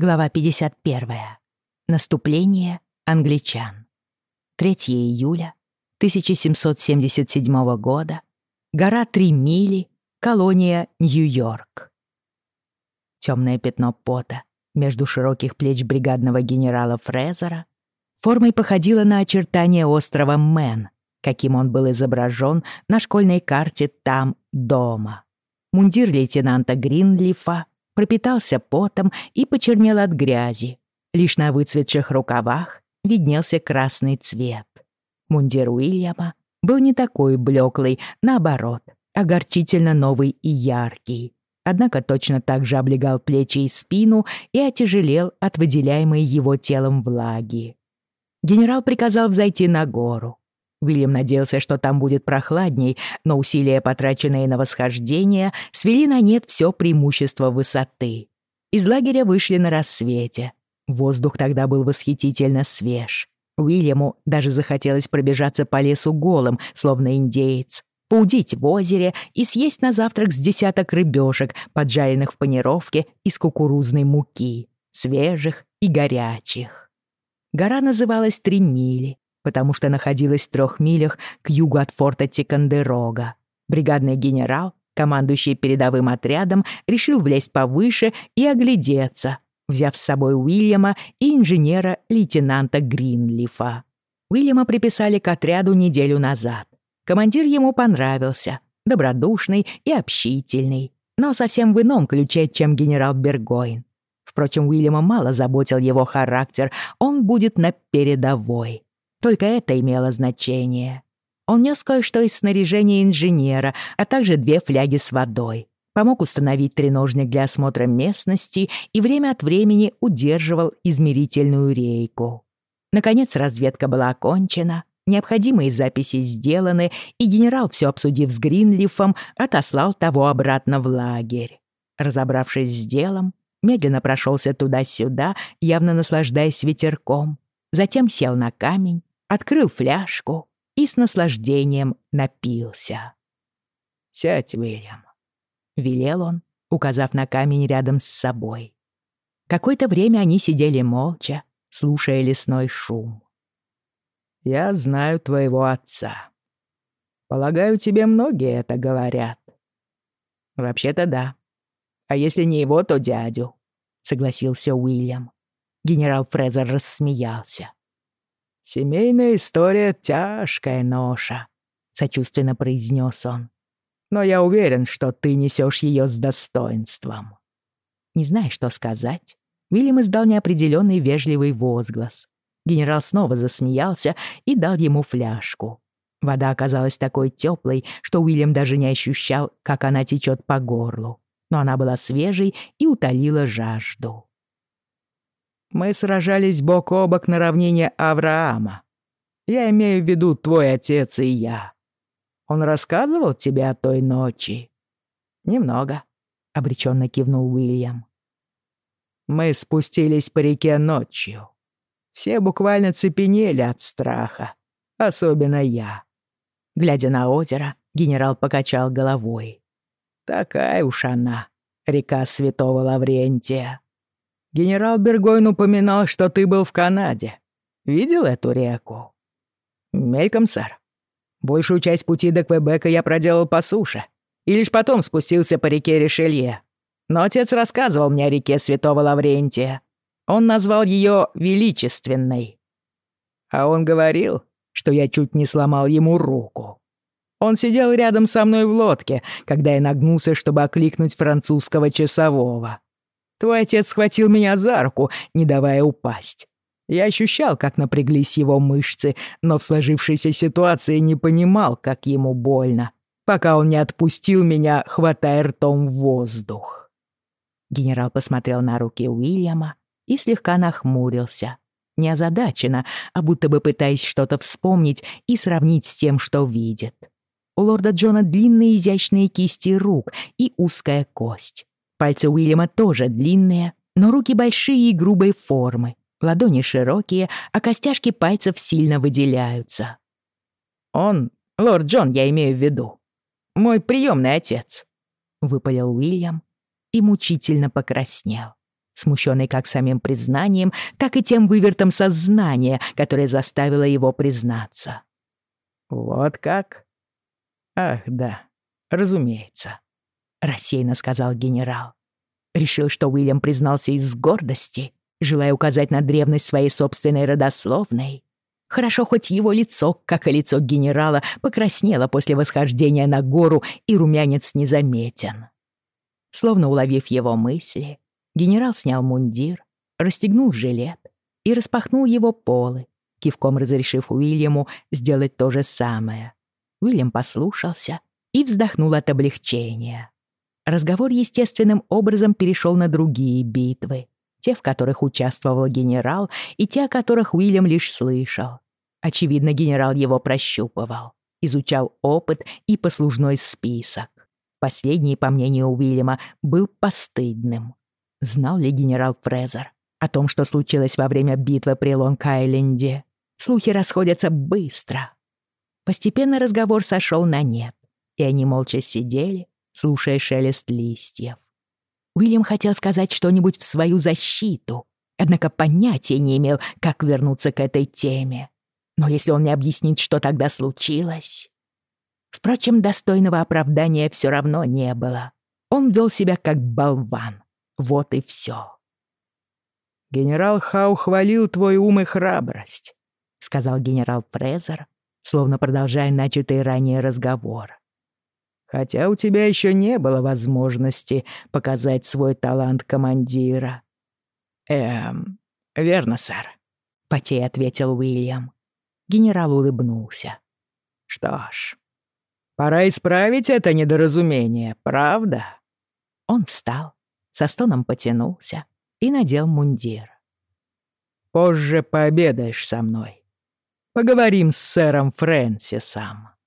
Глава 51. Наступление англичан. 3 июля 1777 года. Гора Три мили. Колония Нью-Йорк. Темное пятно пота между широких плеч бригадного генерала Фрезера формой походило на очертания острова Мэн, каким он был изображен на школьной карте там дома. Мундир лейтенанта Гринлифа пропитался потом и почернел от грязи. Лишь на выцветших рукавах виднелся красный цвет. Мундир Уильяма был не такой блеклый, наоборот, огорчительно новый и яркий. Однако точно так же облегал плечи и спину и отяжелел от выделяемой его телом влаги. Генерал приказал взойти на гору. Уильям надеялся, что там будет прохладней, но усилия, потраченные на восхождение, свели на нет все преимущество высоты. Из лагеря вышли на рассвете. Воздух тогда был восхитительно свеж. Уильяму даже захотелось пробежаться по лесу голым, словно индеец, поудить в озере и съесть на завтрак с десяток рыбешек, поджаренных в панировке из кукурузной муки, свежих и горячих. Гора называлась Три мили, потому что находилась в трех милях к югу от форта Тикандерога. Бригадный генерал, командующий передовым отрядом, решил влезть повыше и оглядеться, взяв с собой Уильяма и инженера-лейтенанта Гринлифа. Уильяма приписали к отряду неделю назад. Командир ему понравился, добродушный и общительный, но совсем в ином ключе, чем генерал Бергойн. Впрочем, Уильяма мало заботил его характер, он будет на передовой. Только это имело значение. Он нес кое-что из снаряжения инженера, а также две фляги с водой. Помог установить треножник для осмотра местности и время от времени удерживал измерительную рейку. Наконец разведка была окончена, необходимые записи сделаны, и генерал, все обсудив с Гринлифом, отослал того обратно в лагерь. Разобравшись с делом, медленно прошелся туда-сюда, явно наслаждаясь ветерком. Затем сел на камень открыл фляжку и с наслаждением напился. «Сядь, Уильям», — велел он, указав на камень рядом с собой. Какое-то время они сидели молча, слушая лесной шум. «Я знаю твоего отца. Полагаю, тебе многие это говорят». «Вообще-то да. А если не его, то дядю», — согласился Уильям. Генерал Фрезер рассмеялся. «Семейная история — тяжкая ноша», — сочувственно произнес он. «Но я уверен, что ты несешь ее с достоинством». Не зная, что сказать, Вильям издал неопределенный вежливый возглас. Генерал снова засмеялся и дал ему фляжку. Вода оказалась такой теплой, что Уильям даже не ощущал, как она течет по горлу. Но она была свежей и утолила жажду. Мы сражались бок о бок на равнине Авраама. Я имею в виду твой отец и я. Он рассказывал тебе о той ночи?» «Немного», — обреченно кивнул Уильям. «Мы спустились по реке ночью. Все буквально цепенели от страха, особенно я». Глядя на озеро, генерал покачал головой. «Такая уж она, река Святого Лаврентия. Генерал Бергойн упоминал, что ты был в Канаде. Видел эту реку? Мельком, сэр. Большую часть пути до Квебека я проделал по суше. И лишь потом спустился по реке Ришелье. Но отец рассказывал мне о реке Святого Лаврентия. Он назвал ее Величественной. А он говорил, что я чуть не сломал ему руку. Он сидел рядом со мной в лодке, когда я нагнулся, чтобы окликнуть французского часового. Твой отец схватил меня за руку, не давая упасть. Я ощущал, как напряглись его мышцы, но в сложившейся ситуации не понимал, как ему больно, пока он не отпустил меня, хватая ртом воздух. Генерал посмотрел на руки Уильяма и слегка нахмурился. Не озадаченно, а будто бы пытаясь что-то вспомнить и сравнить с тем, что видит. У лорда Джона длинные изящные кисти рук и узкая кость. Пальцы Уильяма тоже длинные, но руки большие и грубой формы. Ладони широкие, а костяшки пальцев сильно выделяются. «Он, лорд Джон, я имею в виду. Мой приемный отец», — выпалил Уильям и мучительно покраснел. смущенный как самим признанием, так и тем вывертом сознания, которое заставило его признаться. «Вот как?» «Ах, да, разумеется», — рассеянно сказал генерал. Решил, что Уильям признался из гордости, желая указать на древность своей собственной родословной. Хорошо, хоть его лицо, как и лицо генерала, покраснело после восхождения на гору, и румянец незаметен. Словно уловив его мысли, генерал снял мундир, расстегнул жилет и распахнул его полы, кивком разрешив Уильяму сделать то же самое. Уильям послушался и вздохнул от облегчения. Разговор естественным образом перешел на другие битвы, те, в которых участвовал генерал, и те, о которых Уильям лишь слышал. Очевидно, генерал его прощупывал, изучал опыт и послужной список. Последний, по мнению Уильяма, был постыдным. Знал ли генерал Фрезер о том, что случилось во время битвы при Лонг-Айленде? Слухи расходятся быстро. Постепенно разговор сошел на нет, и они молча сидели, слушая шелест листьев. Уильям хотел сказать что-нибудь в свою защиту, однако понятия не имел, как вернуться к этой теме. Но если он не объяснит, что тогда случилось... Впрочем, достойного оправдания все равно не было. Он вел себя как болван. Вот и все. «Генерал Хау хвалил твой ум и храбрость», — сказал генерал Фрезер, словно продолжая начатый ранее разговор хотя у тебя еще не было возможности показать свой талант командира». «Эм, верно, сэр», — потей ответил Уильям. Генерал улыбнулся. «Что ж, пора исправить это недоразумение, правда?» Он встал, со стоном потянулся и надел мундир. «Позже пообедаешь со мной. Поговорим с сэром Фрэнсисом».